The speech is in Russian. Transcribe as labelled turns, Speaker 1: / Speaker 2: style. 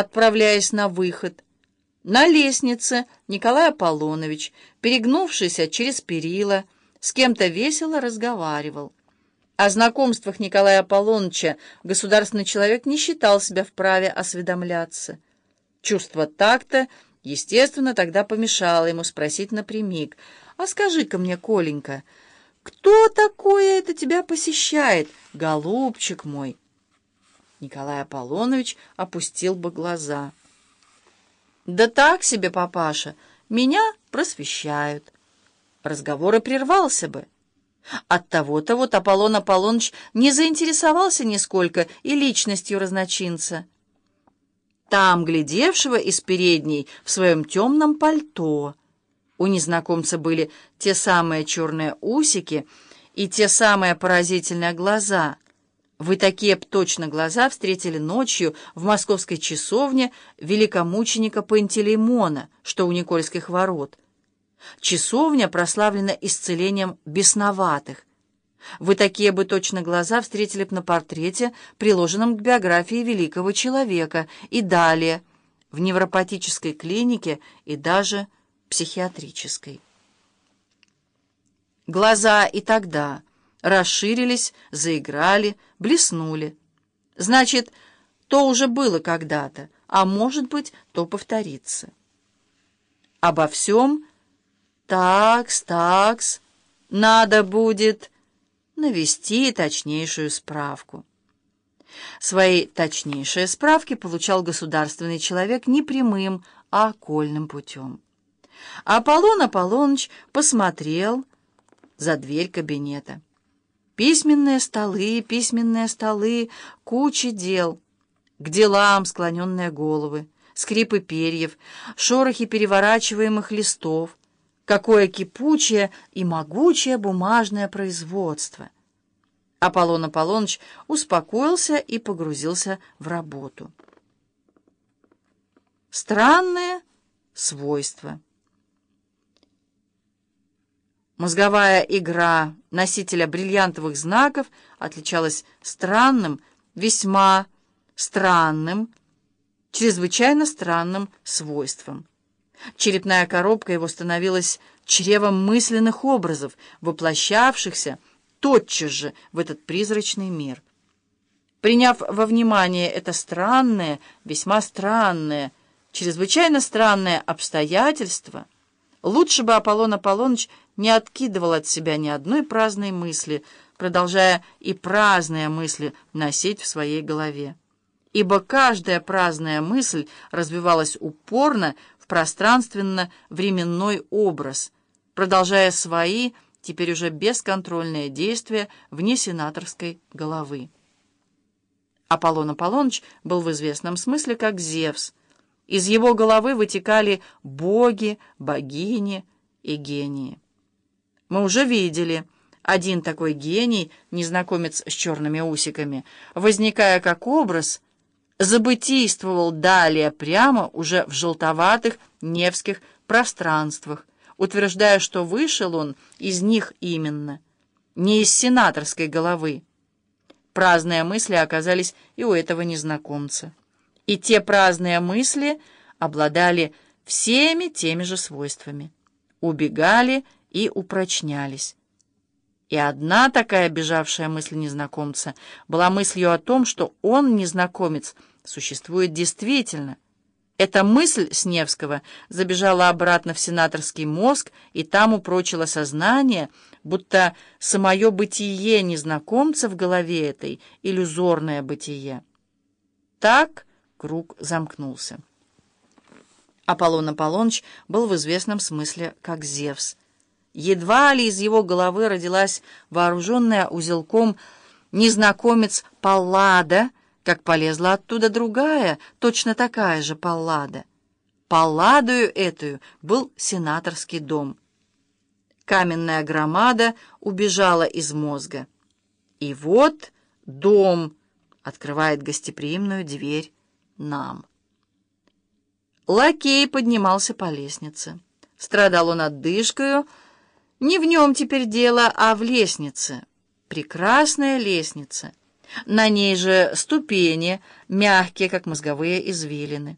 Speaker 1: отправляясь на выход. На лестнице Николай Аполлонович, перегнувшийся через перила, с кем-то весело разговаривал. О знакомствах Николая Аполлоныча государственный человек не считал себя вправе осведомляться. Чувство такта, естественно, тогда помешало ему спросить напрямик. «А скажи-ка мне, Коленька, кто такое это тебя посещает, голубчик мой?» Николай Аполлонович опустил бы глаза. «Да так себе, папаша, меня просвещают». Разговор и прервался бы. От того-то вот Аполлон Аполлоныч не заинтересовался нисколько и личностью разночинца. Там, глядевшего из передней в своем темном пальто, у незнакомца были те самые черные усики и те самые поразительные глаза — вы такие б точно глаза встретили ночью в московской часовне великомученика Пантелеймона, что у Никольских ворот. Часовня прославлена исцелением бесноватых. Вы такие бы точно глаза встретили б на портрете, приложенном к биографии великого человека, и далее, в невропатической клинике и даже психиатрической. Глаза и тогда расширились, заиграли, блеснули. Значит, то уже было когда-то, а может быть, то повторится. Обо всем такс, такс, надо будет навести точнейшую справку. Свои точнейшие справки получал государственный человек не прямым, а окольным путем. Аполлон Аполлоныч посмотрел за дверь кабинета. Письменные столы, письменные столы, куча дел. К делам склоненные головы, скрипы перьев, шорохи переворачиваемых листов. Какое кипучее и могучее бумажное производство! Аполлон Аполлоныч успокоился и погрузился в работу. Странное свойство. Мозговая игра носителя бриллиантовых знаков отличалась странным, весьма странным, чрезвычайно странным свойством. Черепная коробка его становилась чревом мысленных образов, воплощавшихся тотчас же в этот призрачный мир. Приняв во внимание это странное, весьма странное, чрезвычайно странное обстоятельство, лучше бы Аполлон Аполлоныч не откидывал от себя ни одной праздной мысли, продолжая и праздные мысли носить в своей голове. Ибо каждая праздная мысль развивалась упорно в пространственно-временной образ, продолжая свои, теперь уже бесконтрольные действия вне сенаторской головы. Аполлон Аполлоныч был в известном смысле как Зевс. Из его головы вытекали боги, богини и гении. Мы уже видели. Один такой гений, незнакомец с черными усиками, возникая как образ, забытийствовал далее прямо уже в желтоватых невских пространствах, утверждая, что вышел он из них именно, не из сенаторской головы. Праздные мысли оказались и у этого незнакомца. И те праздные мысли обладали всеми теми же свойствами. Убегали и упрочнялись. И одна такая бежавшая мысль незнакомца была мыслью о том, что он, незнакомец, существует действительно. Эта мысль Сневского забежала обратно в сенаторский мозг и там упрочила сознание, будто самое бытие незнакомца в голове этой — иллюзорное бытие. Так круг замкнулся. Аполлон Аполлоныч был в известном смысле как Зевс — Едва ли из его головы родилась вооруженная узелком незнакомец Паллада, как полезла оттуда другая, точно такая же Паллада. Палладою эту был сенаторский дом. Каменная громада убежала из мозга. И вот дом открывает гостеприимную дверь нам. Лакей поднимался по лестнице. Страдал он отдышкою, не в нем теперь дело, а в лестнице. Прекрасная лестница. На ней же ступени, мягкие, как мозговые извилины.